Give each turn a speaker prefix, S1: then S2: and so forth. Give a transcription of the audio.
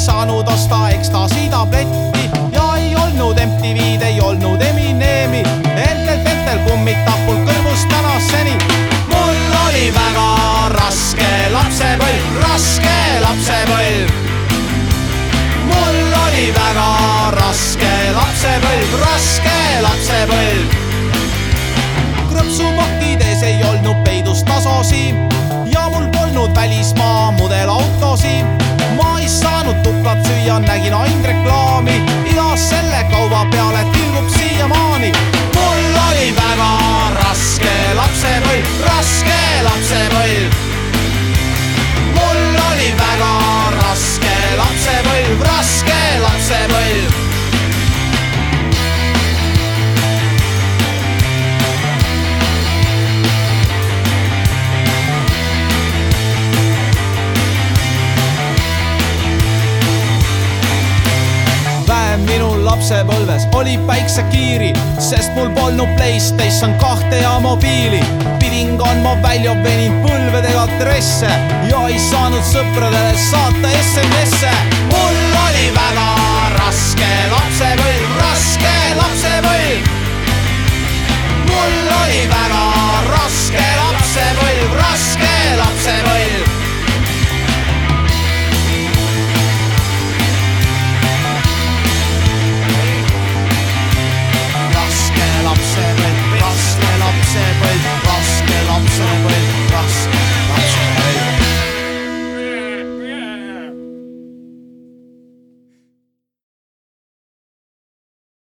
S1: saanud osta ekstasi tabletti ja ei olnud MTV-d, ei olnud Eminemi. Erkel Petel kummitab mul kõrvus tänaseni. mul oli väga raske lapsepõlv, raske lapsepõlv. mul oli väga raske lapsepõlves oli päiksekiiri, sest mul polnud Playstation kahte ja mobiili. pidin kandma välja veninud põlvedega dresse ja ei saanud sõpradele saata SMS-e. mul